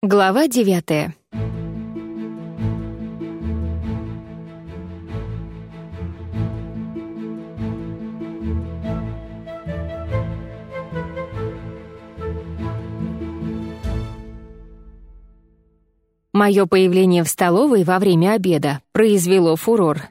Глава девятая. Мое появление в столовой во время обеда произвело фурор.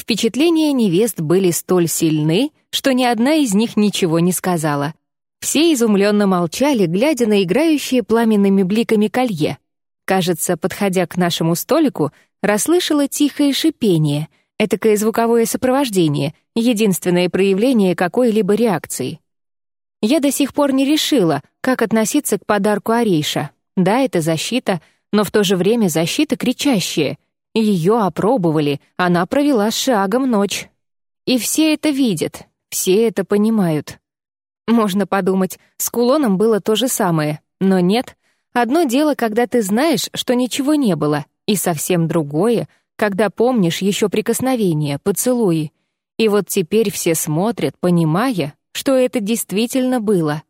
Впечатления невест были столь сильны, что ни одна из них ничего не сказала — все изумленно молчали, глядя на играющие пламенными бликами колье. Кажется, подходя к нашему столику, расслышала тихое шипение, этакое звуковое сопровождение, единственное проявление какой-либо реакции. Я до сих пор не решила, как относиться к подарку Арейша. Да, это защита, но в то же время защита кричащая. Ее опробовали, она провела шагом ночь. И все это видят, все это понимают. Можно подумать, с кулоном было то же самое, но нет. Одно дело, когда ты знаешь, что ничего не было, и совсем другое, когда помнишь еще прикосновения, поцелуи. И вот теперь все смотрят, понимая, что это действительно было.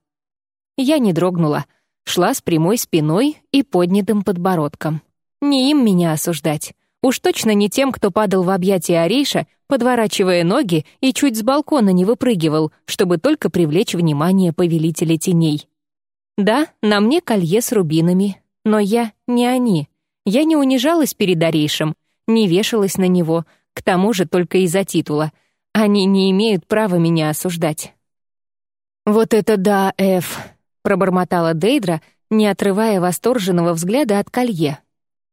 Я не дрогнула, шла с прямой спиной и поднятым подбородком. Не им меня осуждать. Уж точно не тем, кто падал в объятия Арейша, подворачивая ноги и чуть с балкона не выпрыгивал, чтобы только привлечь внимание повелителя теней. Да, на мне колье с рубинами, но я не они. Я не унижалась перед Арейшем, не вешалась на него, к тому же только из-за титула. Они не имеют права меня осуждать. «Вот это да, Эф!» — пробормотала Дейдра, не отрывая восторженного взгляда от колье.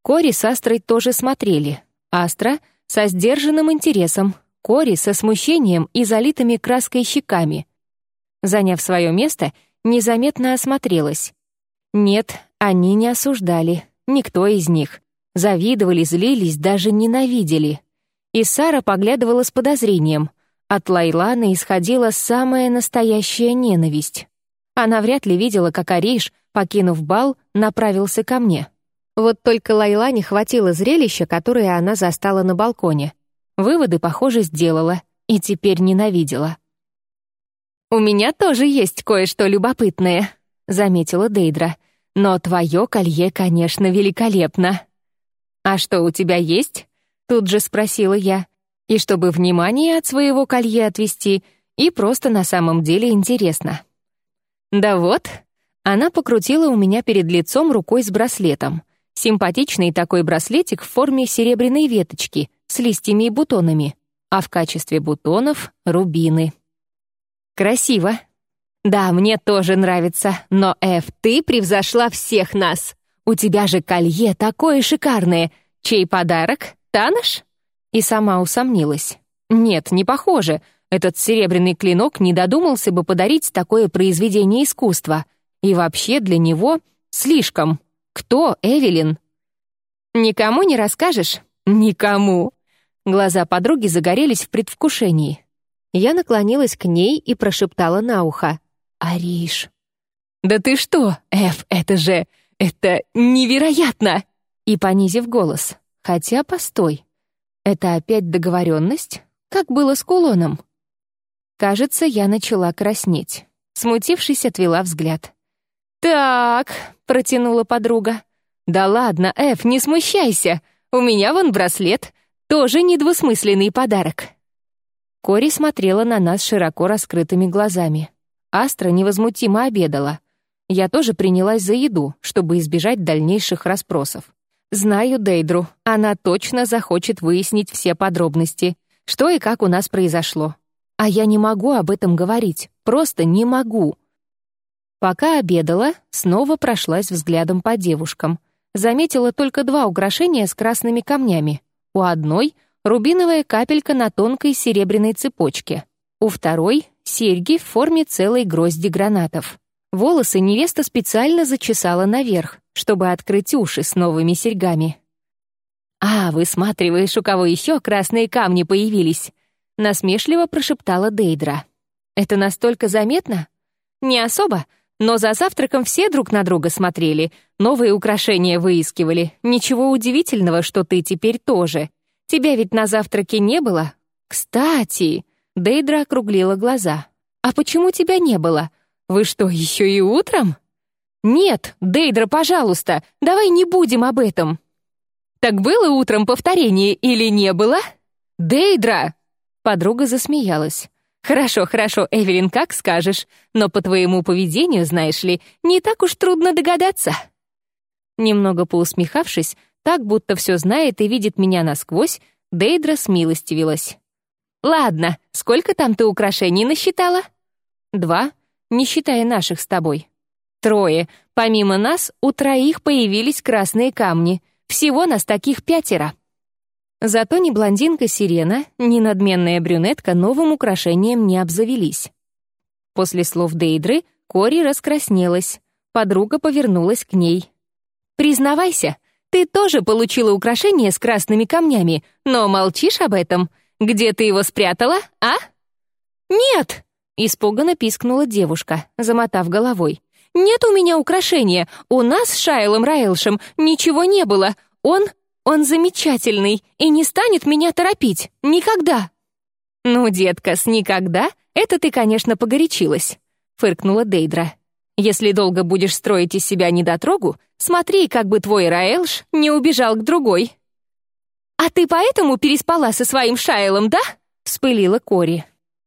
Кори с Астрой тоже смотрели. Астра — со сдержанным интересом, Кори — со смущением и залитыми краской щеками. Заняв свое место, незаметно осмотрелась. Нет, они не осуждали, никто из них. Завидовали, злились, даже ненавидели. И Сара поглядывала с подозрением. От Лайланы исходила самая настоящая ненависть. Она вряд ли видела, как Ариш, покинув бал, направился ко мне. Вот только Лайла не хватило зрелища, которое она застала на балконе. Выводы, похоже, сделала и теперь ненавидела. «У меня тоже есть кое-что любопытное», — заметила Дейдра. «Но твое колье, конечно, великолепно». «А что у тебя есть?» — тут же спросила я. И чтобы внимание от своего колье отвести, и просто на самом деле интересно. «Да вот», — она покрутила у меня перед лицом рукой с браслетом — Симпатичный такой браслетик в форме серебряной веточки с листьями и бутонами, а в качестве бутонов — рубины. Красиво. Да, мне тоже нравится, но, Эф, ты превзошла всех нас. У тебя же колье такое шикарное. Чей подарок? Таныш? И сама усомнилась. Нет, не похоже. Этот серебряный клинок не додумался бы подарить такое произведение искусства. И вообще для него слишком. «Кто, Эвелин?» «Никому не расскажешь?» «Никому!» Глаза подруги загорелись в предвкушении. Я наклонилась к ней и прошептала на ухо. «Ариш!» «Да ты что, Эф, это же... это невероятно!» И понизив голос. «Хотя, постой. Это опять договоренность? Как было с кулоном?» Кажется, я начала краснеть. Смутившись, отвела взгляд. «Так», — протянула подруга. «Да ладно, Эф, не смущайся. У меня вон браслет. Тоже недвусмысленный подарок». Кори смотрела на нас широко раскрытыми глазами. Астра невозмутимо обедала. Я тоже принялась за еду, чтобы избежать дальнейших расспросов. Знаю Дейдру, она точно захочет выяснить все подробности, что и как у нас произошло. А я не могу об этом говорить, просто не могу. Пока обедала, снова прошлась взглядом по девушкам. Заметила только два украшения с красными камнями. У одной — рубиновая капелька на тонкой серебряной цепочке. У второй — серьги в форме целой грозди гранатов. Волосы невеста специально зачесала наверх, чтобы открыть уши с новыми серьгами. «А, высматриваешь, у кого еще красные камни появились?» — насмешливо прошептала Дейдра. «Это настолько заметно?» «Не особо, но за завтраком все друг на друга смотрели, новые украшения выискивали. Ничего удивительного, что ты теперь тоже. Тебя ведь на завтраке не было? Кстати, Дейдра округлила глаза. А почему тебя не было? Вы что, еще и утром? «Нет, Дейдра, пожалуйста, давай не будем об этом». «Так было утром повторение или не было?» «Дейдра!» Подруга засмеялась. «Хорошо, хорошо, Эвелин, как скажешь, но по твоему поведению, знаешь ли, не так уж трудно догадаться». Немного поусмехавшись, так будто все знает и видит меня насквозь, Дейдра смилостивилась. «Ладно, сколько там ты украшений насчитала?» «Два, не считая наших с тобой». «Трое. Помимо нас, у троих появились красные камни. Всего нас таких пятеро». Зато ни блондинка-сирена, ни надменная брюнетка новым украшением не обзавелись. После слов Дейдры Кори раскраснелась. Подруга повернулась к ней. «Признавайся, ты тоже получила украшение с красными камнями, но молчишь об этом. Где ты его спрятала, а?» «Нет!» — испуганно пискнула девушка, замотав головой. «Нет у меня украшения. У нас с Шайлом Раэлшем ничего не было. Он он замечательный и не станет меня торопить. Никогда!» «Ну, детка, с никогда это ты, конечно, погорячилась», — фыркнула Дейдра. «Если долго будешь строить из себя недотрогу, смотри, как бы твой Раэлш не убежал к другой». «А ты поэтому переспала со своим Шайлом, да?» — вспылила Кори.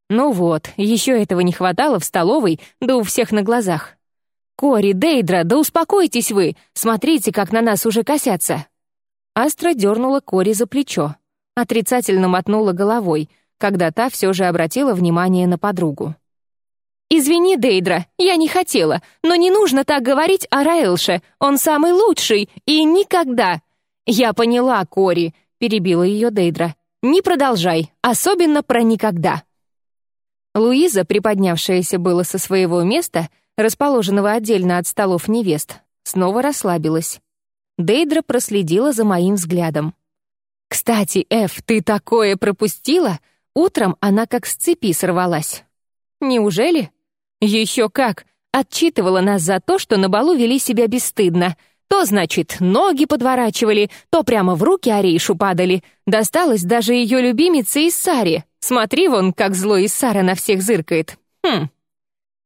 Ну вот, еще этого не хватало в столовой, да у всех на глазах. «Кори, Дейдра, да успокойтесь вы! Смотрите, как на нас уже косятся!» Астра дернула Кори за плечо, отрицательно мотнула головой, когда та все же обратила внимание на подругу. «Извини, Дейдра, я не хотела, но не нужно так говорить о Раэлше, он самый лучший и никогда...» «Я поняла, Кори», — перебила ее Дейдра. «Не продолжай, особенно про никогда». Луиза, приподнявшаяся было со своего места, расположенного отдельно от столов невест, снова расслабилась. Дейдра проследила за моим взглядом. «Кстати, Эф, ты такое пропустила? Утром она как с цепи сорвалась». «Неужели?» «Еще как! Отчитывала нас за то, что на балу вели себя бесстыдно. То, значит, ноги подворачивали, то прямо в руки Арейшу падали. Досталось даже ее любимице Иссаре. Смотри вон, как зло Иссара на всех зыркает. Хм».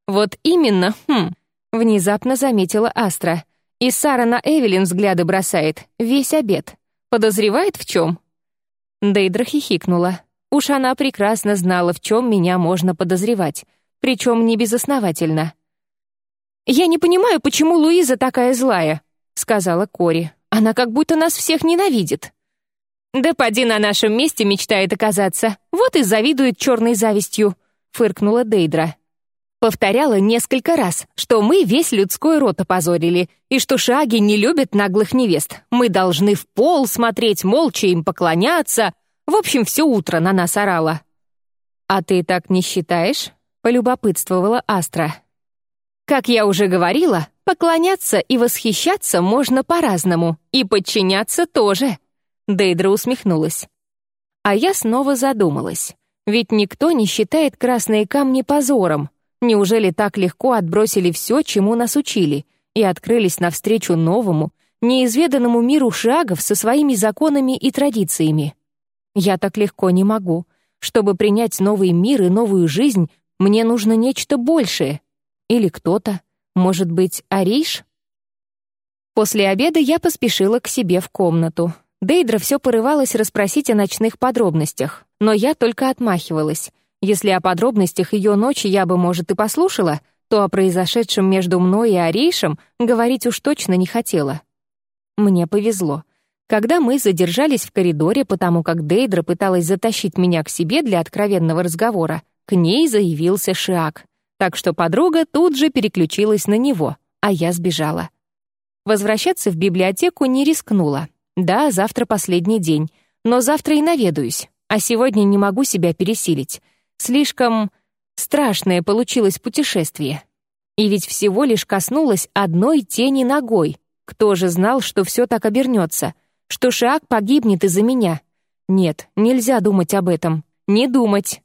«Вот именно, хм», — внезапно заметила Астра. И Сара на Эвелин взгляды бросает, весь обед. Подозревает в чем? Дейдра хихикнула. Уж она прекрасно знала, в чем меня можно подозревать, причем не безосновательно. «Я не понимаю, почему Луиза такая злая», — сказала Кори. «Она как будто нас всех ненавидит». «Да поди на нашем месте мечтает оказаться, вот и завидует черной завистью», — фыркнула Дейдра. Повторяла несколько раз, что мы весь людской род опозорили, и что шаги не любят наглых невест. Мы должны в пол смотреть, молча им поклоняться. В общем, все утро на нас орала. «А ты так не считаешь?» — полюбопытствовала Астра. «Как я уже говорила, поклоняться и восхищаться можно по-разному, и подчиняться тоже», — Дейдра усмехнулась. А я снова задумалась. Ведь никто не считает красные камни позором, Неужели так легко отбросили все, чему нас учили, и открылись навстречу новому, неизведанному миру шагов со своими законами и традициями? Я так легко не могу. Чтобы принять новый мир и новую жизнь, мне нужно нечто большее. Или кто-то. Может быть, Ариш? После обеда я поспешила к себе в комнату. Дейдра все порывалась расспросить о ночных подробностях, но я только отмахивалась. Если о подробностях ее ночи я бы, может, и послушала, то о произошедшем между мной и Арейшем говорить уж точно не хотела. Мне повезло. Когда мы задержались в коридоре, потому как Дейдра пыталась затащить меня к себе для откровенного разговора, к ней заявился Шиак. Так что подруга тут же переключилась на него, а я сбежала. Возвращаться в библиотеку не рискнула. Да, завтра последний день, но завтра и наведаюсь, а сегодня не могу себя пересилить. Слишком страшное получилось путешествие. И ведь всего лишь коснулась одной тени ногой. Кто же знал, что все так обернется? Что Шиак погибнет из-за меня? Нет, нельзя думать об этом. Не думать.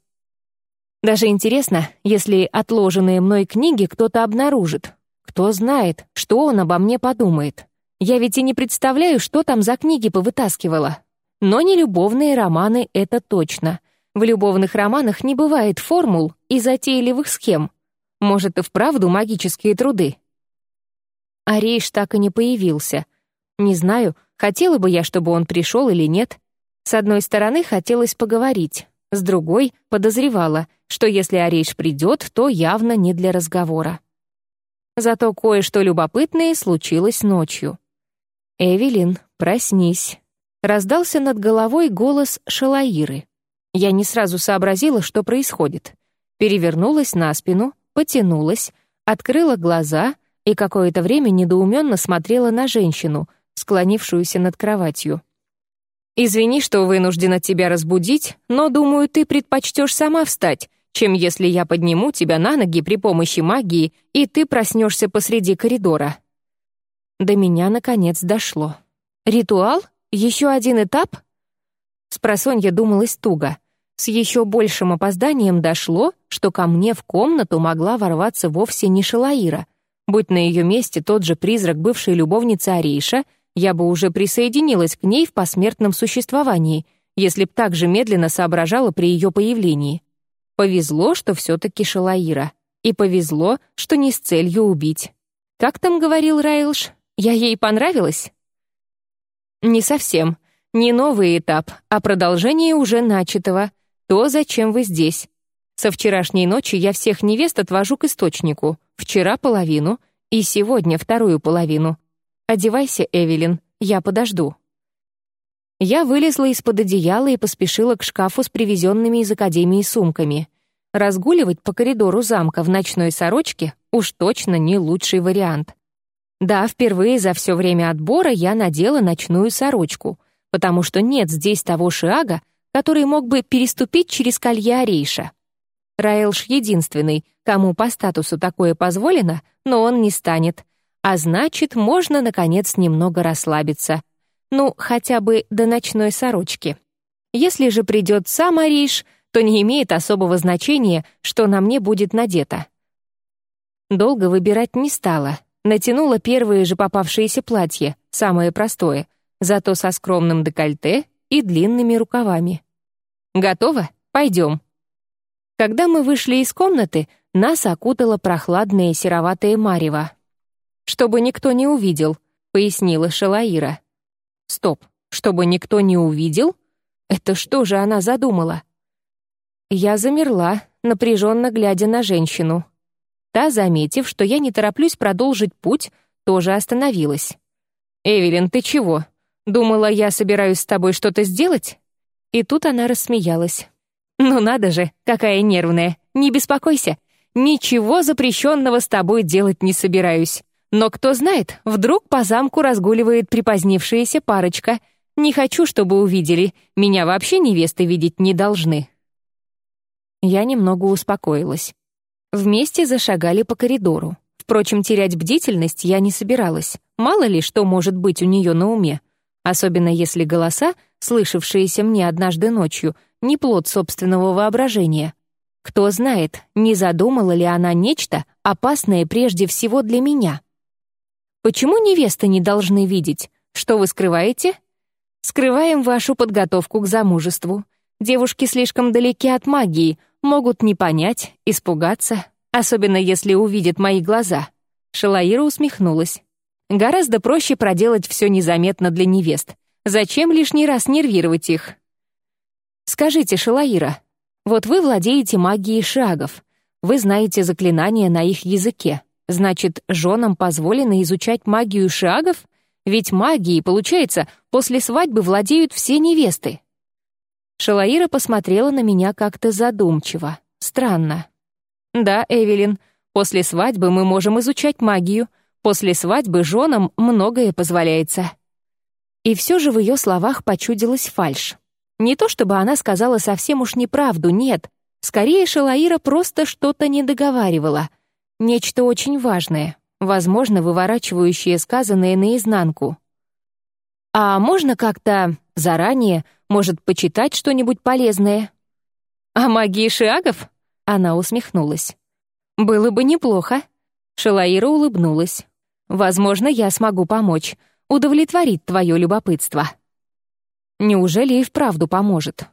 Даже интересно, если отложенные мной книги кто-то обнаружит. Кто знает, что он обо мне подумает. Я ведь и не представляю, что там за книги повытаскивала. Но не любовные романы — это точно. В любовных романах не бывает формул и затейливых схем. Может, и вправду магические труды. а Рейш так и не появился. Не знаю, хотела бы я, чтобы он пришел или нет. С одной стороны, хотелось поговорить, с другой — подозревала, что если Арейш придет, то явно не для разговора. Зато кое-что любопытное случилось ночью. «Эвелин, проснись!» Раздался над головой голос Шалаиры. Я не сразу сообразила, что происходит. Перевернулась на спину, потянулась, открыла глаза и какое-то время недоуменно смотрела на женщину, склонившуюся над кроватью. «Извини, что вынуждена тебя разбудить, но, думаю, ты предпочтешь сама встать, чем если я подниму тебя на ноги при помощи магии, и ты проснешься посреди коридора». До меня, наконец, дошло. «Ритуал? Еще один этап?» Спросонья думалась туго. С еще большим опозданием дошло, что ко мне в комнату могла ворваться вовсе не Шалаира. Будь на ее месте тот же призрак бывшей любовницы Арейша, я бы уже присоединилась к ней в посмертном существовании, если б так же медленно соображала при ее появлении. Повезло, что все-таки Шалаира. И повезло, что не с целью убить. Как там говорил Райлш? Я ей понравилась? Не совсем. Не новый этап, а продолжение уже начатого. То, зачем вы здесь. Со вчерашней ночи я всех невест отвожу к источнику. Вчера половину и сегодня вторую половину. Одевайся, Эвелин, я подожду. Я вылезла из-под одеяла и поспешила к шкафу с привезенными из академии сумками. Разгуливать по коридору замка в ночной сорочке уж точно не лучший вариант. Да, впервые за все время отбора я надела ночную сорочку, потому что нет здесь того шиага, который мог бы переступить через колье Арейша. Раэлш единственный, кому по статусу такое позволено, но он не станет. А значит, можно, наконец, немного расслабиться — ну, хотя бы до ночной сорочки. Если же придет сам Ариш, то не имеет особого значения, что на мне будет надето. Долго выбирать не стала. Натянула первое же попавшееся платье, самое простое, зато со скромным декольте и длинными рукавами. «Готово? Пойдем». Когда мы вышли из комнаты, нас окутало прохладное сероватое марево. «Чтобы никто не увидел», — пояснила Шалаира. Стоп, чтобы никто не увидел? Это что же она задумала? Я замерла, напряженно глядя на женщину. Та, заметив, что я не тороплюсь продолжить путь, тоже остановилась. «Эвелин, ты чего? Думала, я собираюсь с тобой что-то сделать?» И тут она рассмеялась. «Ну надо же, какая нервная. Не беспокойся. Ничего запрещенного с тобой делать не собираюсь. Но кто знает, вдруг по замку разгуливает припозднившаяся парочка. Не хочу, чтобы увидели. Меня вообще невесты видеть не должны. Я немного успокоилась. Вместе зашагали по коридору. Впрочем, терять бдительность я не собиралась. Мало ли, что может быть у нее на уме. Особенно если голоса, слышавшиеся мне однажды ночью, не плод собственного воображения. Кто знает, не задумала ли она нечто, опасное прежде всего для меня. Почему невесты не должны видеть? Что вы скрываете? Скрываем вашу подготовку к замужеству. Девушки слишком далеки от магии, могут не понять, испугаться, особенно если увидят мои глаза. Шалаира усмехнулась. Гораздо проще проделать все незаметно для невест. Зачем лишний раз нервировать их? Скажите, Шалаира, вот вы владеете магией шагов. Вы знаете заклинания на их языке. Значит, женам позволено изучать магию шагов? Ведь магией, получается, после свадьбы владеют все невесты. Шалаира посмотрела на меня как-то задумчиво. Странно. Да, Эвелин, после свадьбы мы можем изучать магию. После свадьбы женам многое позволяется. И все же в ее словах почудилась фальшь. Не то чтобы она сказала совсем уж неправду, нет. Скорее, Шалаира просто что-то не договаривала — Нечто очень важное, возможно, выворачивающее сказанное наизнанку. А можно как-то заранее, может, почитать что-нибудь полезное? «О магии шиагов?» Она усмехнулась. «Было бы неплохо». Шалаира улыбнулась. «Возможно, я смогу помочь, удовлетворить твое любопытство». Неужели и вправду поможет?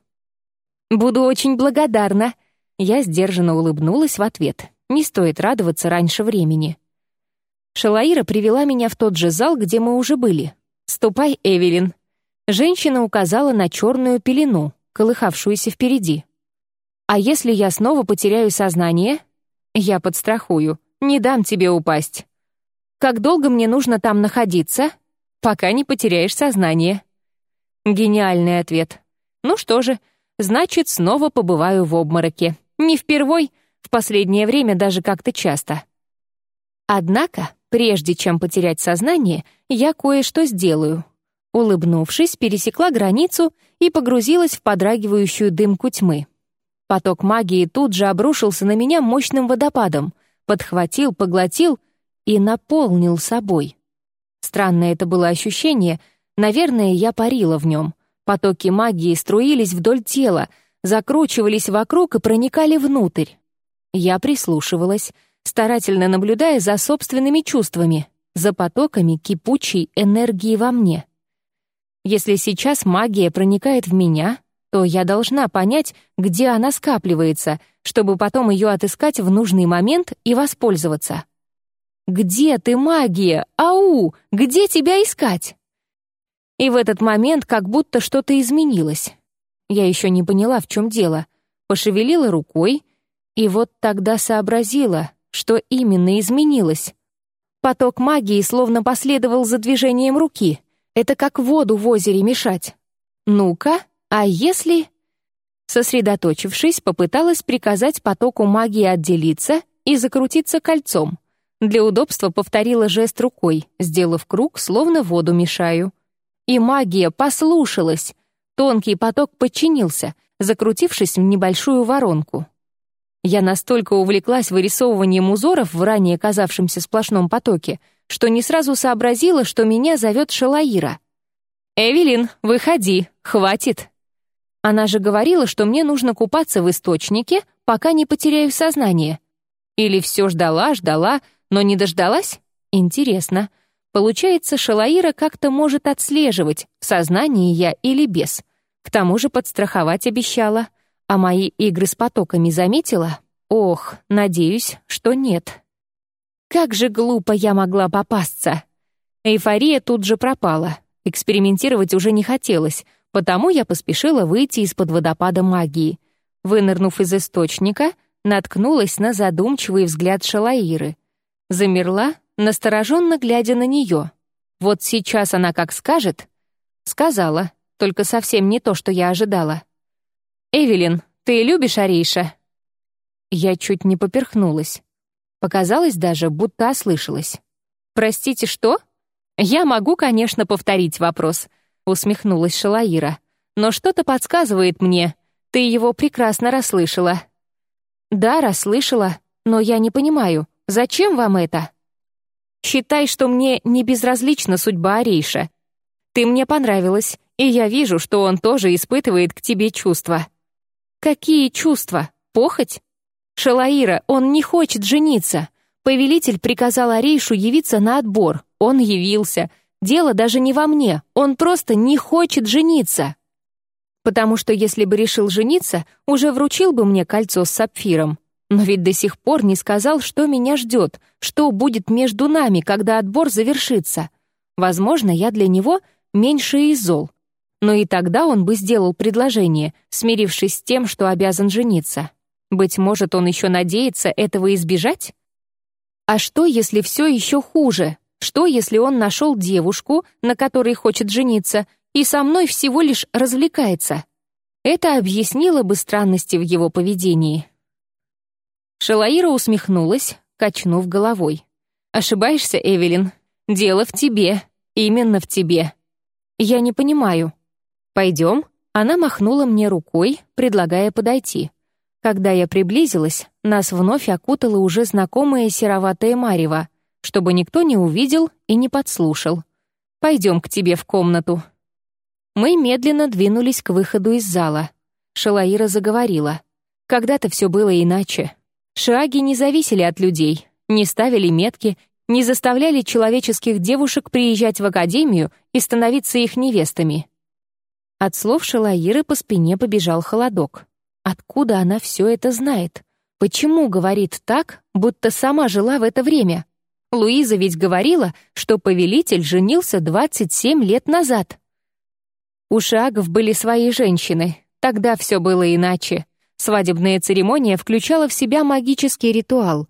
«Буду очень благодарна». Я сдержанно улыбнулась в ответ. Не стоит радоваться раньше времени. Шалаира привела меня в тот же зал, где мы уже были. «Ступай, Эвелин». Женщина указала на черную пелену, колыхавшуюся впереди. «А если я снова потеряю сознание?» «Я подстрахую. Не дам тебе упасть». «Как долго мне нужно там находиться?» «Пока не потеряешь сознание». Гениальный ответ. «Ну что же, значит, снова побываю в обмороке. Не впервой, в последнее время даже как-то часто». Однако, прежде чем потерять сознание, я кое-что сделаю. Улыбнувшись, пересекла границу и погрузилась в подрагивающую дымку тьмы. Поток магии тут же обрушился на меня мощным водопадом, подхватил, поглотил и наполнил собой. Странное это было ощущение, наверное, я парила в нем. Потоки магии струились вдоль тела, закручивались вокруг и проникали внутрь. Я прислушивалась, старательно наблюдая за собственными чувствами, за потоками кипучей энергии во мне. Если сейчас магия проникает в меня, то я должна понять, где она скапливается, чтобы потом ее отыскать в нужный момент и воспользоваться. «Где ты, магия? Ау! Где тебя искать?» И в этот момент как будто что-то изменилось. Я еще не поняла, в чем дело. Пошевелила рукой, и вот тогда сообразила, что именно изменилось? Поток магии словно последовал за движением руки. Это как воду в озере мешать. Ну-ка, а если... Сосредоточившись, попыталась приказать потоку магии отделиться и закрутиться кольцом. Для удобства повторила жест рукой, сделав круг, словно воду мешаю. И магия послушалась. Тонкий поток подчинился, закрутившись в небольшую воронку. Я настолько увлеклась вырисовыванием узоров в ранее казавшемся сплошном потоке, что не сразу сообразила, что меня зовет Шалаира. «Эвелин, выходи, хватит!» Она же говорила, что мне нужно купаться в источнике, пока не потеряю сознание. Или все ждала, ждала, но не дождалась? Интересно. Получается, Шалаира как-то может отслеживать, в сознании я или без. К тому же подстраховать обещала — а мои игры с потоками заметила? Ох, надеюсь, что нет. Как же глупо я могла попасться. Эйфория тут же пропала. Экспериментировать уже не хотелось, потому я поспешила выйти из-под водопада магии. Вынырнув из источника, наткнулась на задумчивый взгляд Шалаиры. Замерла, настороженно глядя на нее. Вот сейчас она как скажет. Сказала, только совсем не то, что я ожидала. «Эвелин, ты любишь Арейша?» Я чуть не поперхнулась. Показалось даже, будто ослышалась. «Простите, что?» «Я могу, конечно, повторить вопрос», — усмехнулась Шалаира. «Но что-то подсказывает мне. Ты его прекрасно расслышала». «Да, расслышала, но я не понимаю, зачем вам это?» «Считай, что мне не безразлична судьба Арейша. Ты мне понравилась, и я вижу, что он тоже испытывает к тебе чувства. Какие чувства? Похоть? Шалаира, он не хочет жениться. Повелитель приказал Арейшу явиться на отбор. Он явился. Дело даже не во мне. Он просто не хочет жениться. Потому что если бы решил жениться, уже вручил бы мне кольцо с сапфиром. Но ведь до сих пор не сказал, что меня ждет, что будет между нами, когда отбор завершится. Возможно, я для него меньше из зол но и тогда он бы сделал предложение, смирившись с тем, что обязан жениться. Быть может, он еще надеется этого избежать? А что, если все еще хуже? Что, если он нашел девушку, на которой хочет жениться, и со мной всего лишь развлекается? Это объяснило бы странности в его поведении. Шалаира усмехнулась, качнув головой. «Ошибаешься, Эвелин. Дело в тебе. Именно в тебе. Я не понимаю. «Пойдем?» Она махнула мне рукой, предлагая подойти. Когда я приблизилась, нас вновь окутала уже знакомая сероватая марево, чтобы никто не увидел и не подслушал. «Пойдем к тебе в комнату». Мы медленно двинулись к выходу из зала. Шалаира заговорила. Когда-то все было иначе. Шаги не зависели от людей, не ставили метки, не заставляли человеческих девушек приезжать в академию и становиться их невестами. От слов Шалаиры по спине побежал холодок. Откуда она все это знает? Почему говорит так, будто сама жила в это время? Луиза ведь говорила, что повелитель женился 27 лет назад. У шагов были свои женщины. Тогда все было иначе. Свадебная церемония включала в себя магический ритуал.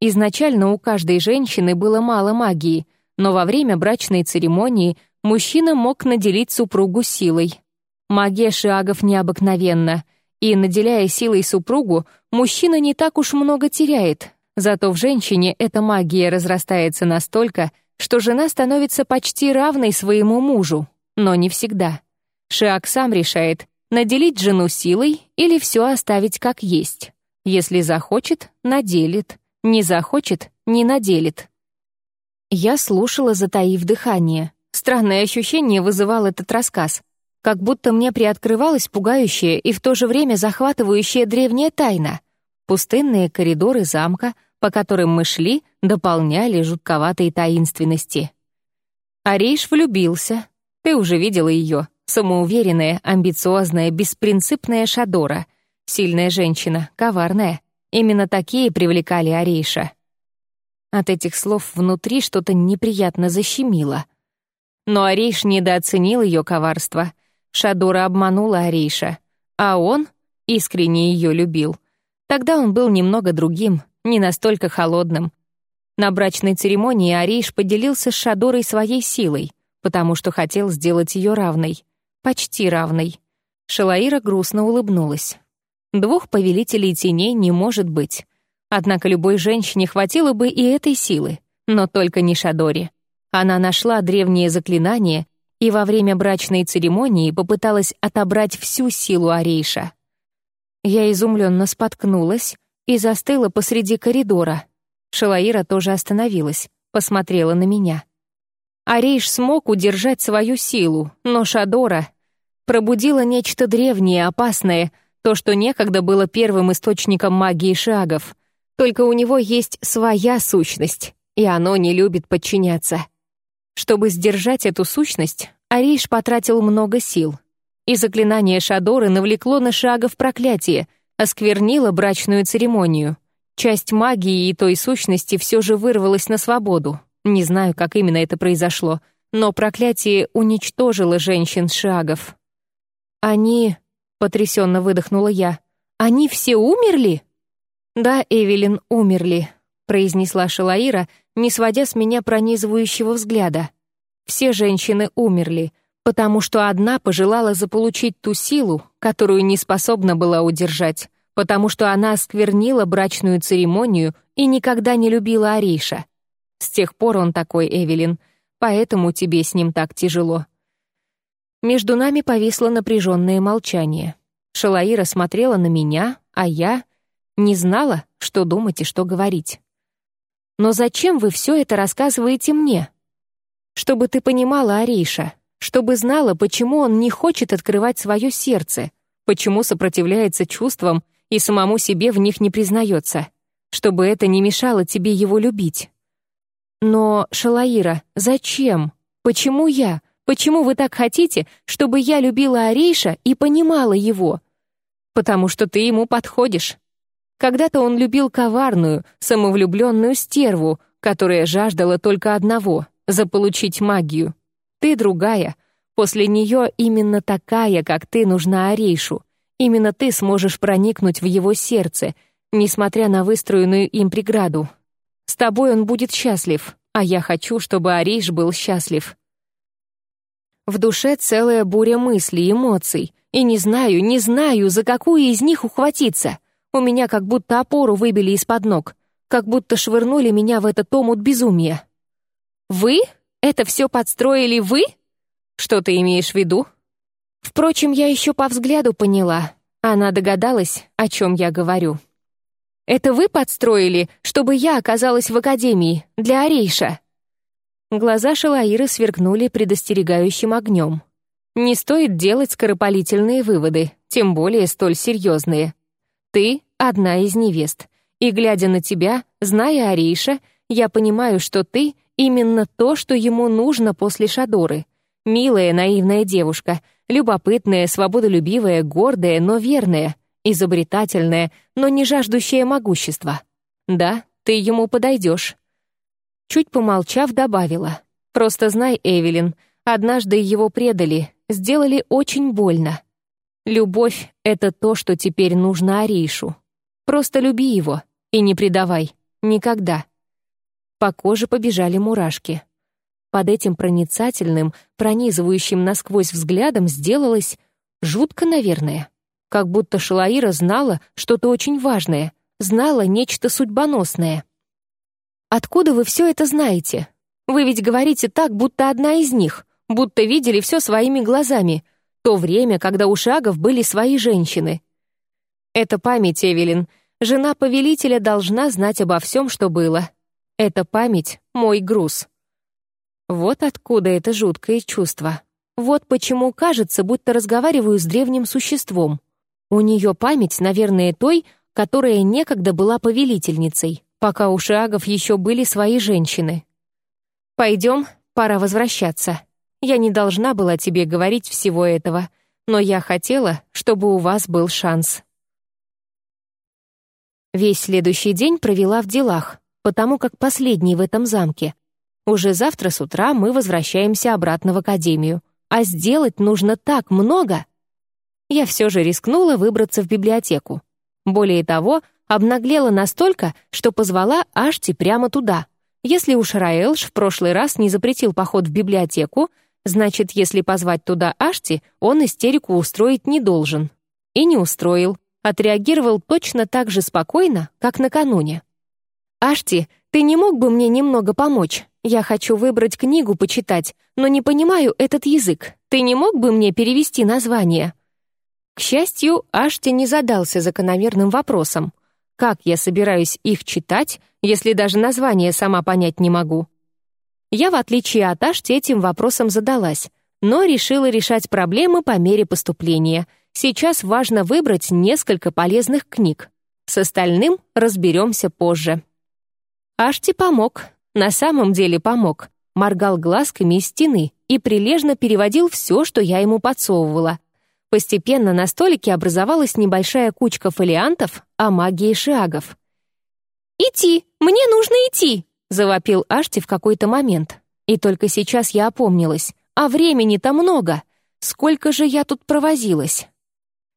Изначально у каждой женщины было мало магии, но во время брачной церемонии мужчина мог наделить супругу силой. Магия шагов необыкновенна, и, наделяя силой супругу, мужчина не так уж много теряет, зато в женщине эта магия разрастается настолько, что жена становится почти равной своему мужу, но не всегда. Шиак сам решает, наделить жену силой или все оставить как есть. Если захочет — наделит, не захочет — не наделит. Я слушала, затаив дыхание. Странное ощущение вызывал этот рассказ. Как будто мне приоткрывалась пугающая и в то же время захватывающая древняя тайна. Пустынные коридоры замка, по которым мы шли, дополняли жутковатой таинственности. Арейш влюбился. Ты уже видела ее. Самоуверенная, амбициозная, беспринципная Шадора. Сильная женщина, коварная. Именно такие привлекали Арейша. От этих слов внутри что-то неприятно защемило. Но Арейш недооценил ее коварство. Шадора обманула Арейша, а он искренне ее любил. Тогда он был немного другим, не настолько холодным. На брачной церемонии Арейш поделился с Шадорой своей силой, потому что хотел сделать ее равной. Почти равной. Шалаира грустно улыбнулась. Двух повелителей теней не может быть. Однако любой женщине хватило бы и этой силы, но только не Шадоре. Она нашла древнее заклинание и во время брачной церемонии попыталась отобрать всю силу Арейша. Я изумленно споткнулась и застыла посреди коридора. Шалаира тоже остановилась, посмотрела на меня. Арейш смог удержать свою силу, но Шадора пробудила нечто древнее, опасное, то, что некогда было первым источником магии шагов. Только у него есть своя сущность, и оно не любит подчиняться. Чтобы сдержать эту сущность, Арейш потратил много сил. И заклинание Шадоры навлекло на шагов проклятие, осквернило брачную церемонию. Часть магии и той сущности все же вырвалась на свободу. Не знаю, как именно это произошло, но проклятие уничтожило женщин шагов. «Они...» — потрясенно выдохнула я. «Они все умерли?» «Да, Эвелин, умерли», — произнесла Шалаира, не сводя с меня пронизывающего взгляда. «Все женщины умерли, потому что одна пожелала заполучить ту силу, которую не способна была удержать, потому что она осквернила брачную церемонию и никогда не любила Ариша. С тех пор он такой, Эвелин, поэтому тебе с ним так тяжело». Между нами повисло напряженное молчание. Шалаира смотрела на меня, а я не знала, что думать и что говорить. «Но зачем вы все это рассказываете мне?» «Чтобы ты понимала, Ариша, чтобы знала, почему он не хочет открывать свое сердце, почему сопротивляется чувствам и самому себе в них не признается, чтобы это не мешало тебе его любить. Но, Шалаира, зачем? Почему я? Почему вы так хотите, чтобы я любила Арейша и понимала его? Потому что ты ему подходишь. Когда-то он любил коварную, самовлюбленную стерву, которая жаждала только одного — заполучить магию. Ты другая. После нее именно такая, как ты, нужна Арейшу. Именно ты сможешь проникнуть в его сердце, несмотря на выстроенную им преграду, с тобой он будет счастлив, а я хочу, чтобы Ариш был счастлив. В душе целая буря мыслей, эмоций, и не знаю, не знаю, за какую из них ухватиться. У меня как будто опору выбили из-под ног, как будто швырнули меня в этот омут безумия. «Вы? Это все подстроили вы? Что ты имеешь в виду?» Впрочем, я еще по взгляду поняла. Она догадалась, о чем я говорю. Это вы подстроили, чтобы я оказалась в академии, для Арейша?» Глаза Шалаиры сверкнули предостерегающим огнем. «Не стоит делать скоропалительные выводы, тем более столь серьезные. Ты — одна из невест, и, глядя на тебя, зная Арейша, я понимаю, что ты — именно то, что ему нужно после Шадоры. Милая, наивная девушка, любопытная, свободолюбивая, гордая, но верная — изобретательная, но не жаждущая могущества. Да, ты ему подойдешь. Чуть помолчав, добавила. «Просто знай, Эвелин, однажды его предали, сделали очень больно. Любовь — это то, что теперь нужно Аришу. Просто люби его и не предавай. Никогда». По коже побежали мурашки. Под этим проницательным, пронизывающим насквозь взглядом сделалось жутко, наверное. Как будто Шалаира знала что-то очень важное, знала нечто судьбоносное. «Откуда вы все это знаете? Вы ведь говорите так, будто одна из них, будто видели все своими глазами, то время, когда у Шагов были свои женщины». «Это память, Эвелин. Жена повелителя должна знать обо всем, что было. Это память — мой груз». Вот откуда это жуткое чувство. Вот почему кажется, будто разговариваю с древним существом. У нее память, наверное, той, которая некогда была повелительницей, пока у Шиагов еще были свои женщины. «Пойдем, пора возвращаться. Я не должна была тебе говорить всего этого, но я хотела, чтобы у вас был шанс». Весь следующий день провела в делах, потому как последний в этом замке, уже завтра с утра мы возвращаемся обратно в академию. А сделать нужно так много. Я все же рискнула выбраться в библиотеку. Более того, обнаглела настолько, что позвала Ашти прямо туда. Если уж Раэлш в прошлый раз не запретил поход в библиотеку, значит, если позвать туда Ашти, он истерику устроить не должен. И не устроил. Отреагировал точно так же спокойно, как накануне. «Ашти, ты не мог бы мне немного помочь? Я хочу выбрать книгу почитать, но не понимаю этот язык. Ты не мог бы мне перевести название?» К счастью, Ашти не задался закономерным вопросом. Как я собираюсь их читать, если даже название сама понять не могу? Я, в отличие от Ашти, этим вопросом задалась, но решила решать проблемы по мере поступления. Сейчас важно выбрать несколько полезных книг. С остальным разберемся позже. Ашти помог, на самом деле помог. Моргал глазками из стены и прилежно переводил все, что я ему подсовывала. Постепенно на столике образовалась небольшая кучка фолиантов о магии шиагов. «Идти! Мне нужно идти!» — завопил Ашти в какой-то момент. И только сейчас я опомнилась. А времени-то много. Сколько же я тут провозилась?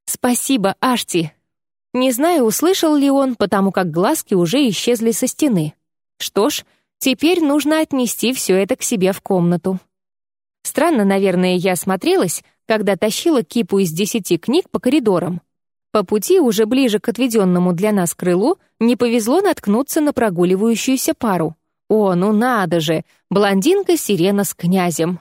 «Спасибо, Ашти!» Не знаю, услышал ли он, потому как глазки уже исчезли со стены. Что ж, теперь нужно отнести все это к себе в комнату. Странно, наверное, я смотрелась, когда тащила кипу из десяти книг по коридорам. По пути, уже ближе к отведенному для нас крылу, не повезло наткнуться на прогуливающуюся пару. О, ну надо же, блондинка-сирена с князем.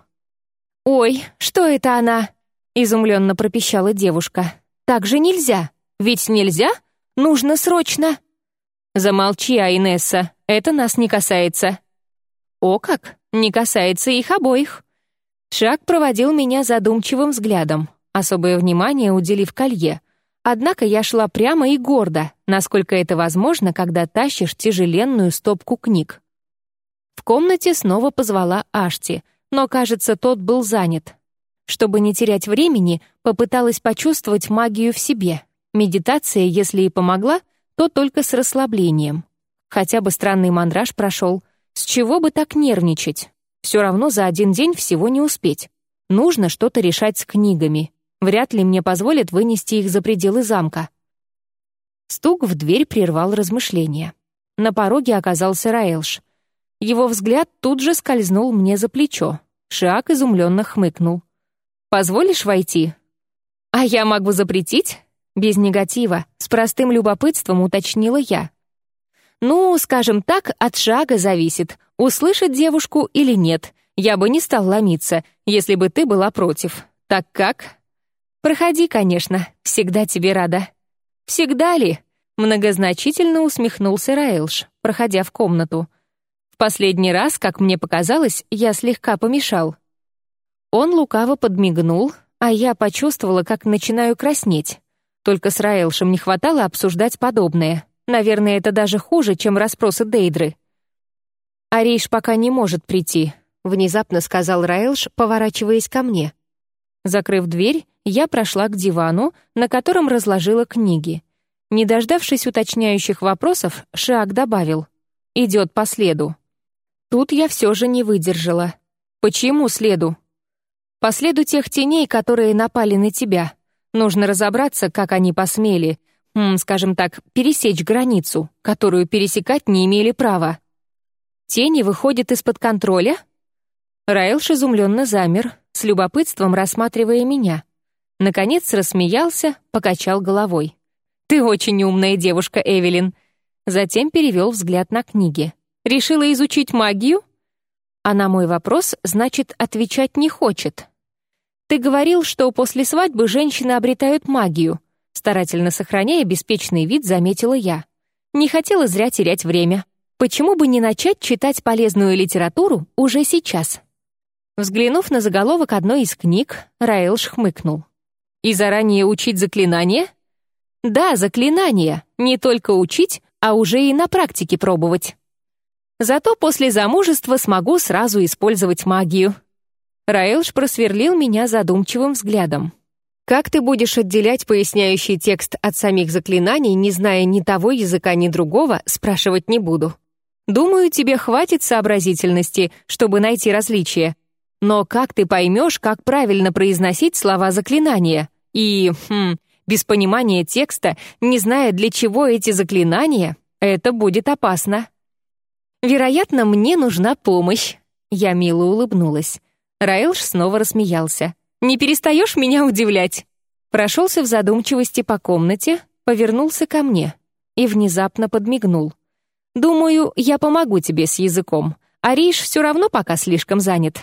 «Ой, что это она?» — изумленно пропищала девушка. «Так же нельзя. Ведь нельзя? Нужно срочно!» «Замолчи, Айнесса, это нас не касается». «О как! Не касается их обоих». Шаг проводил меня задумчивым взглядом, особое внимание уделив колье. Однако я шла прямо и гордо, насколько это возможно, когда тащишь тяжеленную стопку книг. В комнате снова позвала Ашти, но, кажется, тот был занят. Чтобы не терять времени, попыталась почувствовать магию в себе. Медитация, если и помогла — то только с расслаблением. Хотя бы странный мандраж прошел. С чего бы так нервничать? Все равно за один день всего не успеть. Нужно что-то решать с книгами. Вряд ли мне позволят вынести их за пределы замка. Стук в дверь прервал размышления. На пороге оказался Раэлш. Его взгляд тут же скользнул мне за плечо. Шиак изумленно хмыкнул. «Позволишь войти?» «А я могу запретить?» Без негатива, с простым любопытством уточнила я. «Ну, скажем так, от шага зависит, услышать девушку или нет. Я бы не стал ломиться, если бы ты была против. Так как?» «Проходи, конечно, всегда тебе рада». «Всегда ли?» — многозначительно усмехнулся Раэлш, проходя в комнату. «В последний раз, как мне показалось, я слегка помешал». Он лукаво подмигнул, а я почувствовала, как начинаю краснеть. Только с Раэлшем не хватало обсуждать подобное. Наверное, это даже хуже, чем расспросы Дейдры. «Ариш пока не может прийти», — внезапно сказал Раэлш, поворачиваясь ко мне. Закрыв дверь, я прошла к дивану, на котором разложила книги. Не дождавшись уточняющих вопросов, Шиак добавил. «Идет по следу». Тут я все же не выдержала. Почему следу? По следу тех теней, которые напали на тебя. Нужно разобраться, как они посмели, скажем так, пересечь границу, которую пересекать не имели права. Тени выходят из-под контроля? Раэлш изумленно замер, с любопытством рассматривая меня. Наконец рассмеялся, покачал головой. «Ты очень умная девушка, Эвелин». Затем перевел взгляд на книги. «Решила изучить магию?» А на мой вопрос, значит, отвечать не хочет. «Ты говорил, что после свадьбы женщины обретают магию», старательно сохраняя беспечный вид, заметила я. Не хотела зря терять время. Почему бы не начать читать полезную литературу уже сейчас? Взглянув на заголовок одной из книг, Раэл хмыкнул. «И заранее учить заклинания?» «Да, заклинания. Не только учить, а уже и на практике пробовать. Зато после замужества смогу сразу использовать магию». Раэлш просверлил меня задумчивым взглядом. Как ты будешь отделять поясняющий текст от самих заклинаний, не зная ни того языка, ни другого, спрашивать не буду. Думаю, тебе хватит сообразительности, чтобы найти различия. Но как ты поймешь, как правильно произносить слова заклинания? И, хм, без понимания текста, не зная, для чего эти заклинания, это будет опасно. Вероятно, мне нужна помощь. Я мило улыбнулась. Раилш снова рассмеялся. Не перестаешь меня удивлять!» Прошелся в задумчивости по комнате, повернулся ко мне и внезапно подмигнул. «Думаю, я помогу тебе с языком, а Риш все равно пока слишком занят».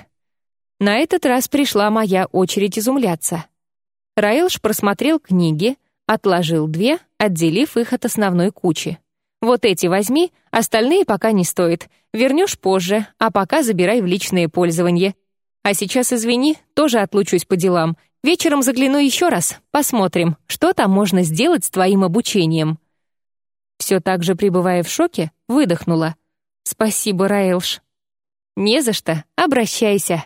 На этот раз пришла моя очередь изумляться. Раилш просмотрел книги, отложил две, отделив их от основной кучи. «Вот эти возьми, остальные пока не стоит. Вернешь позже, а пока забирай в личное пользование. А сейчас, извини, тоже отлучусь по делам. Вечером загляну еще раз, посмотрим, что там можно сделать с твоим обучением». Все так же пребывая в шоке, выдохнула. «Спасибо, Раэлш». «Не за что, обращайся».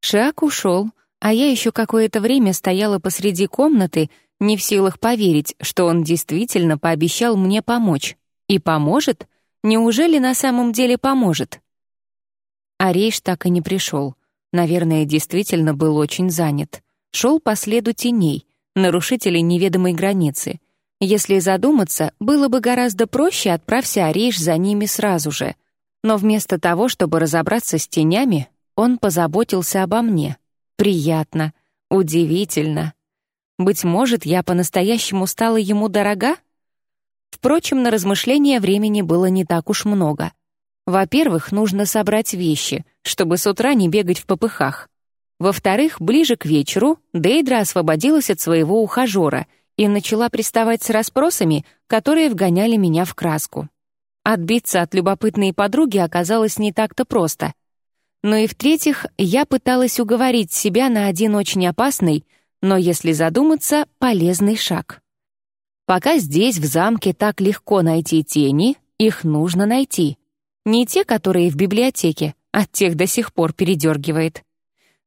Шак ушел, а я еще какое-то время стояла посреди комнаты, не в силах поверить, что он действительно пообещал мне помочь. И поможет? Неужели на самом деле поможет? Арейш так и не пришел. Наверное, действительно был очень занят. Шел по следу теней, нарушителей неведомой границы. Если задуматься, было бы гораздо проще отправься Ариш за ними сразу же. Но вместо того, чтобы разобраться с тенями, он позаботился обо мне. Приятно, удивительно. Быть может, я по-настоящему стала ему дорога? Впрочем, на размышления времени было не так уж много — во-первых, нужно собрать вещи, чтобы с утра не бегать в попыхах. Во-вторых, ближе к вечеру Дейдра освободилась от своего ухажера и начала приставать с расспросами, которые вгоняли меня в краску. Отбиться от любопытной подруги оказалось не так-то просто. Но и в-третьих, я пыталась уговорить себя на один очень опасный, но, если задуматься, полезный шаг. Пока здесь, в замке, так легко найти тени, их нужно найти. Не те, которые в библиотеке, от тех до сих пор передергивает.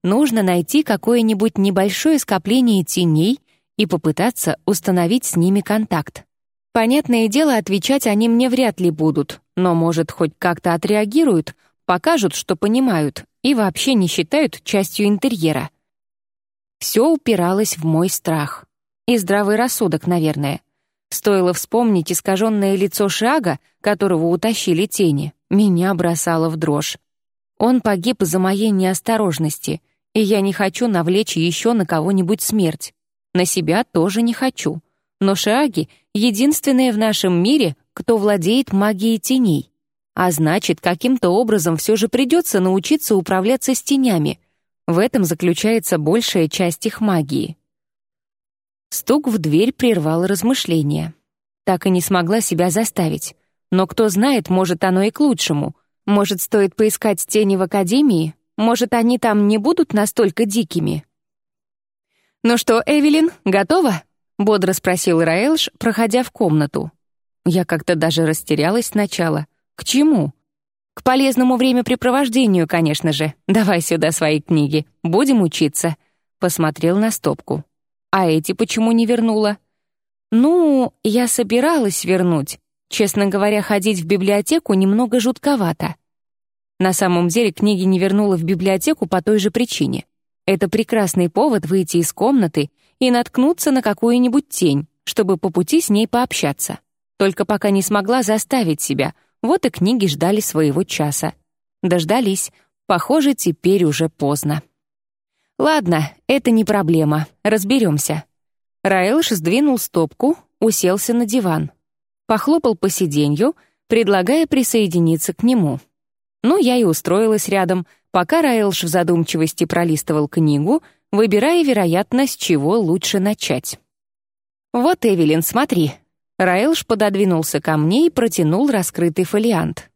Нужно найти какое-нибудь небольшое скопление теней и попытаться установить с ними контакт. Понятное дело, отвечать они мне вряд ли будут, но, может, хоть как-то отреагируют, покажут, что понимают, и вообще не считают частью интерьера. Все упиралось в мой страх. И здравый рассудок, наверное. Стоило вспомнить искаженное лицо Шага, которого утащили тени. Меня бросало в дрожь. Он погиб из-за моей неосторожности, и я не хочу навлечь еще на кого-нибудь смерть. На себя тоже не хочу. Но Шааги — единственные в нашем мире, кто владеет магией теней. А значит, каким-то образом все же придется научиться управляться с тенями. В этом заключается большая часть их магии. Стук в дверь прервал размышления. Так и не смогла себя заставить. Но кто знает, может, оно и к лучшему. Может, стоит поискать тени в академии? Может, они там не будут настолько дикими? «Ну что, Эвелин, готова?» — бодро спросил Раэлш, проходя в комнату. Я как-то даже растерялась сначала. «К чему?» «К полезному времяпрепровождению, конечно же. Давай сюда свои книги. Будем учиться». Посмотрел на стопку. «А эти почему не вернула?» «Ну, я собиралась вернуть, Честно говоря, ходить в библиотеку немного жутковато. На самом деле книги не вернула в библиотеку по той же причине. Это прекрасный повод выйти из комнаты и наткнуться на какую-нибудь тень, чтобы по пути с ней пообщаться. Только пока не смогла заставить себя, вот и книги ждали своего часа. Дождались. Похоже, теперь уже поздно. Ладно, это не проблема, разберемся. Раэлш сдвинул стопку, уселся на диван. Похлопал по сиденью, предлагая присоединиться к нему. Ну, я и устроилась рядом, пока Раэлш в задумчивости пролистывал книгу, выбирая, вероятно, с чего лучше начать. «Вот, Эвелин, смотри». Раэлш пододвинулся ко мне и протянул раскрытый фолиант.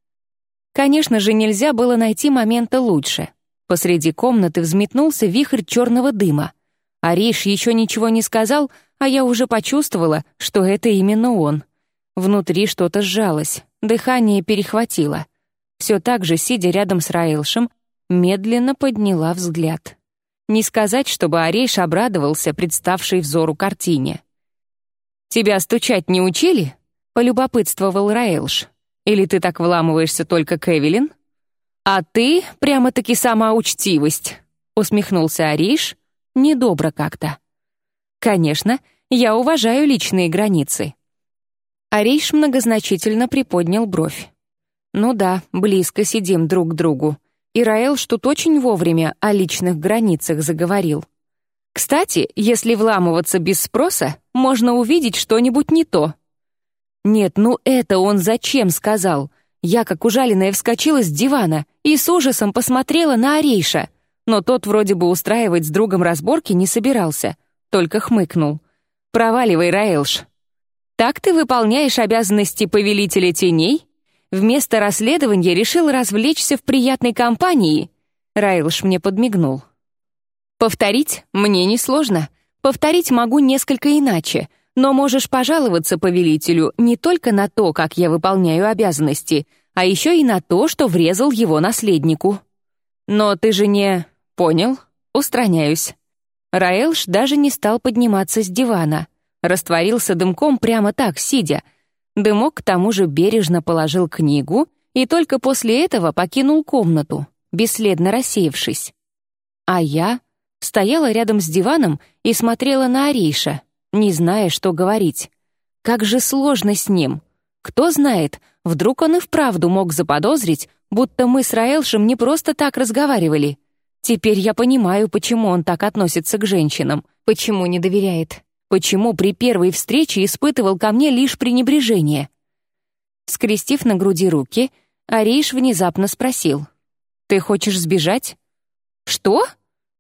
Конечно же, нельзя было найти момента лучше. Посреди комнаты взметнулся вихрь черного дыма. Ариш еще ничего не сказал, а я уже почувствовала, что это именно он. Внутри что-то сжалось, дыхание перехватило. Все так же, сидя рядом с Раилшем, медленно подняла взгляд. Не сказать, чтобы Арейш обрадовался представшей взору картине. «Тебя стучать не учили?» — полюбопытствовал Раэлш. «Или ты так вламываешься только к Эвелин?» «А ты прямо-таки сама учтивость», — усмехнулся Ариш, недобро как-то. «Конечно, я уважаю личные границы». Ариш многозначительно приподнял бровь. «Ну да, близко сидим друг к другу. И что-то очень вовремя о личных границах заговорил. Кстати, если вламываться без спроса, можно увидеть что-нибудь не то». «Нет, ну это он зачем сказал?» Я, как ужаленная, вскочила с дивана и с ужасом посмотрела на Арейша, но тот вроде бы устраивать с другом разборки не собирался, только хмыкнул. «Проваливай, Раэлш». «Так ты выполняешь обязанности повелителя теней?» Вместо расследования решил развлечься в приятной компании. Раэлш мне подмигнул. «Повторить мне несложно. Повторить могу несколько иначе — но можешь пожаловаться повелителю не только на то, как я выполняю обязанности, а еще и на то, что врезал его наследнику. Но ты же не... Понял? Устраняюсь. Раэлш даже не стал подниматься с дивана. Растворился дымком прямо так, сидя. Дымок к тому же бережно положил книгу и только после этого покинул комнату, бесследно рассеявшись. А я стояла рядом с диваном и смотрела на Арейша — не зная, что говорить. Как же сложно с ним. Кто знает, вдруг он и вправду мог заподозрить, будто мы с Раэлшем не просто так разговаривали. Теперь я понимаю, почему он так относится к женщинам, почему не доверяет, почему при первой встрече испытывал ко мне лишь пренебрежение. Скрестив на груди руки, Ариш внезапно спросил. «Ты хочешь сбежать?» «Что?»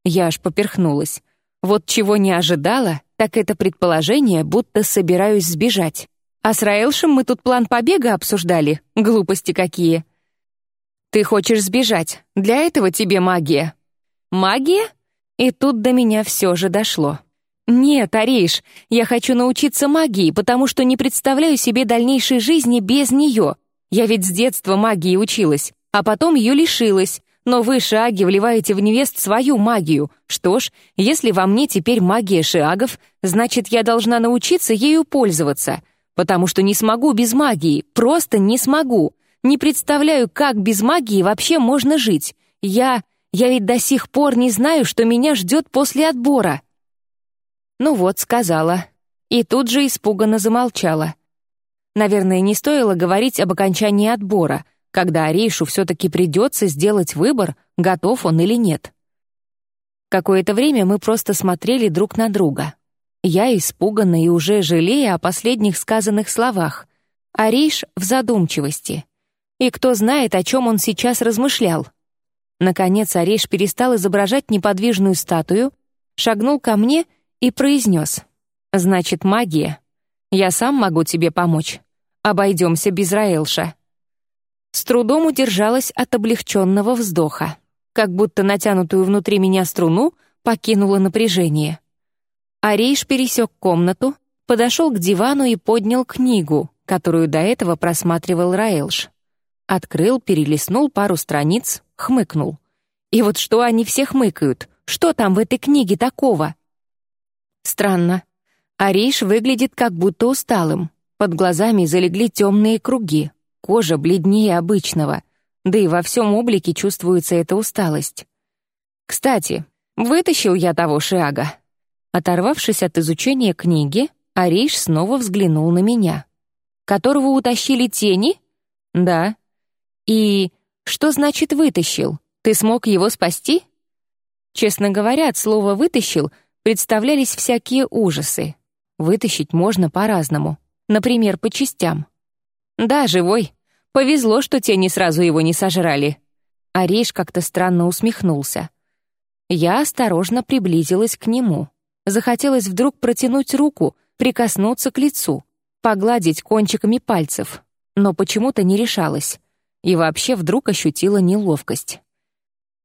Я аж поперхнулась. Вот чего не ожидала, так это предположение, будто собираюсь сбежать. А с Раэлшем мы тут план побега обсуждали. Глупости какие. Ты хочешь сбежать. Для этого тебе магия. Магия? И тут до меня все же дошло. Нет, Ариш, я хочу научиться магии, потому что не представляю себе дальнейшей жизни без нее. Я ведь с детства магии училась, а потом ее лишилась, но вы, шаги, вливаете в невест свою магию. Что ж, если во мне теперь магия шиагов, значит, я должна научиться ею пользоваться. Потому что не смогу без магии, просто не смогу. Не представляю, как без магии вообще можно жить. Я... я ведь до сих пор не знаю, что меня ждет после отбора. Ну вот, сказала. И тут же испуганно замолчала. Наверное, не стоило говорить об окончании отбора — когда Арейшу все-таки придется сделать выбор, готов он или нет. Какое-то время мы просто смотрели друг на друга. Я испуганно и уже жалея о последних сказанных словах. Ариш в задумчивости. И кто знает, о чем он сейчас размышлял. Наконец Ариш перестал изображать неподвижную статую, шагнул ко мне и произнес. «Значит, магия. Я сам могу тебе помочь. Обойдемся без Раэлша». С трудом удержалась от облегченного вздоха, как будто натянутую внутри меня струну покинуло напряжение. Арейш пересек комнату, подошел к дивану и поднял книгу, которую до этого просматривал Раэлш. Открыл, перелистнул пару страниц, хмыкнул. И вот что они все хмыкают? Что там в этой книге такого? Странно. Ариш выглядит как будто усталым. Под глазами залегли темные круги. Кожа бледнее обычного. да и во всем облике чувствуется эта усталость. Кстати, вытащил я того Шиага. Оторвавшись от изучения книги, Ариш снова взглянул на меня. «Которого утащили тени?» «Да». «И что значит «вытащил»? Ты смог его спасти?» Честно говоря, от слова «вытащил» представлялись всякие ужасы. Вытащить можно по-разному. Например, по частям. «Да, живой. Повезло, что тени сразу его не сожрали». Ариш как-то странно усмехнулся. Я осторожно приблизилась к нему. Захотелось вдруг протянуть руку, прикоснуться к лицу, погладить кончиками пальцев, но почему-то не решалась. И вообще вдруг ощутила неловкость.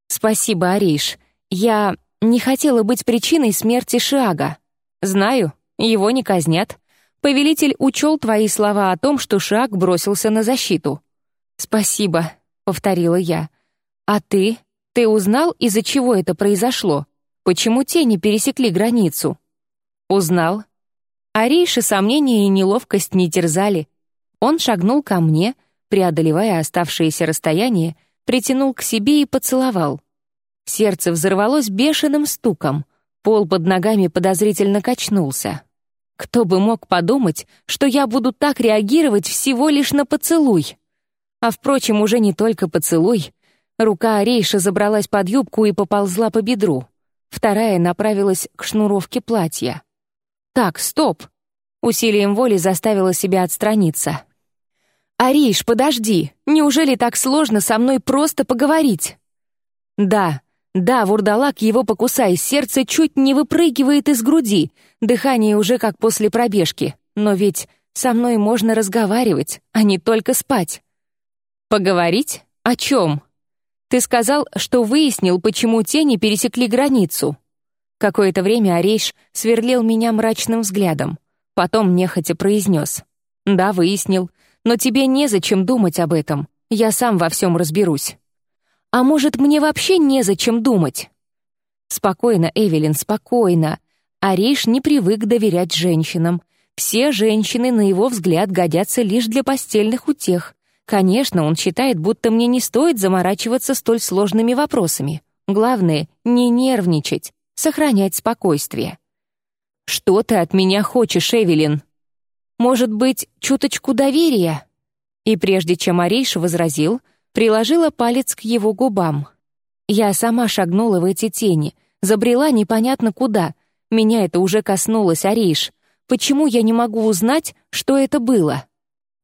«Спасибо, Ариш. Я не хотела быть причиной смерти Шиага. Знаю, его не казнят. Повелитель учел твои слова о том, что Шиаг бросился на защиту». «Спасибо», — повторила я. «А ты? Ты узнал, из-за чего это произошло? Почему тени пересекли границу?» «Узнал». Арейши сомнения и неловкость не терзали. Он шагнул ко мне, преодолевая оставшееся расстояние, притянул к себе и поцеловал. Сердце взорвалось бешеным стуком, пол под ногами подозрительно качнулся. Кто бы мог подумать, что я буду так реагировать всего лишь на поцелуй? А впрочем, уже не только поцелуй. Рука Арейша забралась под юбку и поползла по бедру. Вторая направилась к шнуровке платья. «Так, стоп!» Усилием воли заставила себя отстраниться. «Ариш, подожди! Неужели так сложно со мной просто поговорить?» «Да, да, вурдалак его покусай, сердце чуть не выпрыгивает из груди, дыхание уже как после пробежки. Но ведь со мной можно разговаривать, а не только спать. Поговорить? О чем? Ты сказал, что выяснил, почему тени пересекли границу. Какое-то время Орейш сверлил меня мрачным взглядом. Потом нехотя произнес. «Да, выяснил. Но тебе незачем думать об этом. Я сам во всем разберусь». «А может, мне вообще незачем думать?» «Спокойно, Эвелин, спокойно. Орейш не привык доверять женщинам. Все женщины, на его взгляд, годятся лишь для постельных утех. Конечно, он считает, будто мне не стоит заморачиваться столь сложными вопросами. Главное — не нервничать, сохранять спокойствие. «Что ты от меня хочешь, Эвелин?» «Может быть, чуточку доверия?» И прежде чем Арейш возразил, приложила палец к его губам. Я сама шагнула в эти тени, забрела непонятно куда. Меня это уже коснулось, Арейш. Почему я не могу узнать, что это было?»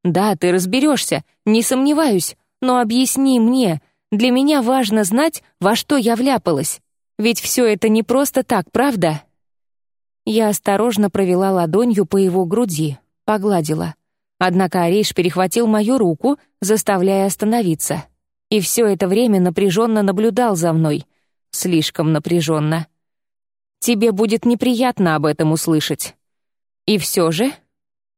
«Да, ты разберешься, не сомневаюсь, но объясни мне. Для меня важно знать, во что я вляпалась. Ведь все это не просто так, правда?» Я осторожно провела ладонью по его груди, погладила. Однако Ариш перехватил мою руку, заставляя остановиться. И все это время напряженно наблюдал за мной. Слишком напряженно. «Тебе будет неприятно об этом услышать». «И все же...»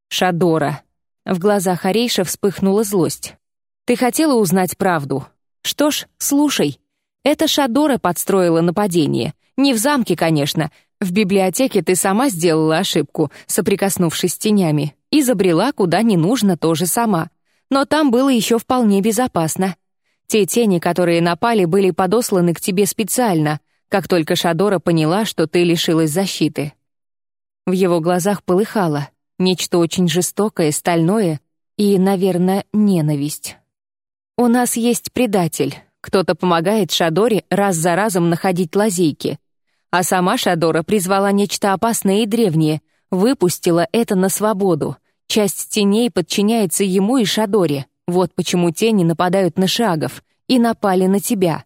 «Шадора», в глазах Арейша вспыхнула злость. «Ты хотела узнать правду? Что ж, слушай. Это Шадора подстроила нападение. Не в замке, конечно. В библиотеке ты сама сделала ошибку, соприкоснувшись с тенями, и забрела куда не нужно тоже сама. Но там было еще вполне безопасно. Те тени, которые напали, были подосланы к тебе специально, как только Шадора поняла, что ты лишилась защиты». В его глазах полыхало — Нечто очень жестокое, стальное и, наверное, ненависть. У нас есть предатель. Кто-то помогает Шадоре раз за разом находить лазейки. А сама Шадора призвала нечто опасное и древнее, выпустила это на свободу. Часть теней подчиняется ему и Шадоре. Вот почему тени нападают на шагов и напали на тебя.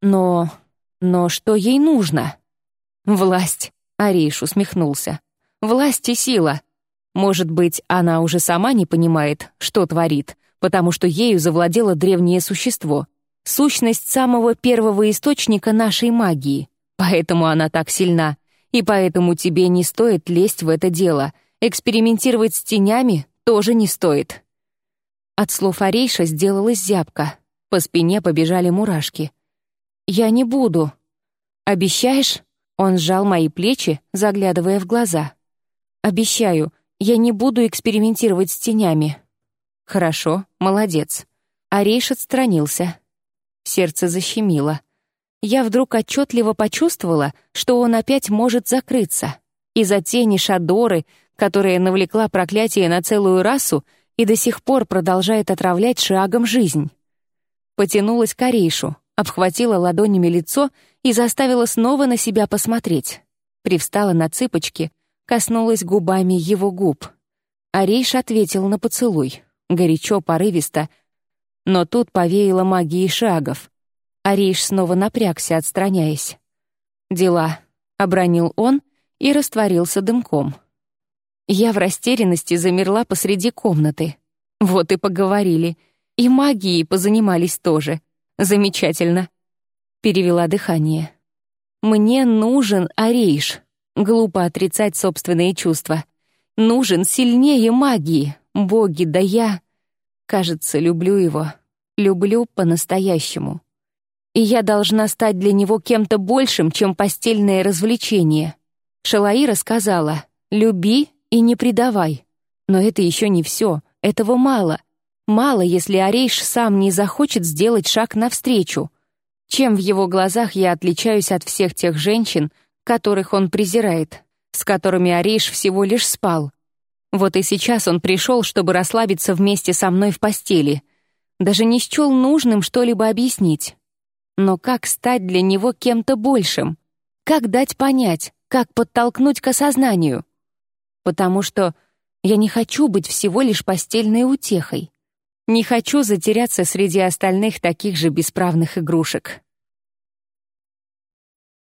Но... но что ей нужно? Власть. Ариш усмехнулся. Власть и сила. Может быть, она уже сама не понимает, что творит, потому что ею завладело древнее существо, сущность самого первого источника нашей магии. Поэтому она так сильна, и поэтому тебе не стоит лезть в это дело. Экспериментировать с тенями тоже не стоит. От слов Арейша сделалась зябка. По спине побежали мурашки. «Я не буду». «Обещаешь?» Он сжал мои плечи, заглядывая в глаза. «Обещаю, я не буду экспериментировать с тенями». «Хорошо, молодец. Арейш отстранился. Сердце защемило. Я вдруг отчетливо почувствовала, что он опять может закрыться. Из-за тени Шадоры, которая навлекла проклятие на целую расу и до сих пор продолжает отравлять шагом жизнь. Потянулась к Арейшу, обхватила ладонями лицо и заставила снова на себя посмотреть. Привстала на цыпочки, коснулась губами его губ. Арейш ответил на поцелуй, горячо, порывисто, но тут повеяло магией шагов. Арейш снова напрягся, отстраняясь. «Дела», — обронил он и растворился дымком. Я в растерянности замерла посреди комнаты. Вот и поговорили. И магией позанимались тоже. Замечательно. Перевела дыхание. Мне нужен Арейш. Глупо отрицать собственные чувства. Нужен сильнее магии. Боги, да я... Кажется, люблю его. Люблю по-настоящему. И я должна стать для него кем-то большим, чем постельное развлечение. Шалаира сказала «люби и не предавай». Но это еще не все, этого мало. Мало, если Арейш сам не захочет сделать шаг навстречу. Чем в его глазах я отличаюсь от всех тех женщин, которых он презирает, с которыми Арейш всего лишь спал? Вот и сейчас он пришел, чтобы расслабиться вместе со мной в постели. Даже не счел нужным что-либо объяснить. Но как стать для него кем-то большим? Как дать понять? Как подтолкнуть к осознанию? Потому что я не хочу быть всего лишь постельной утехой. Не хочу затеряться среди остальных таких же бесправных игрушек.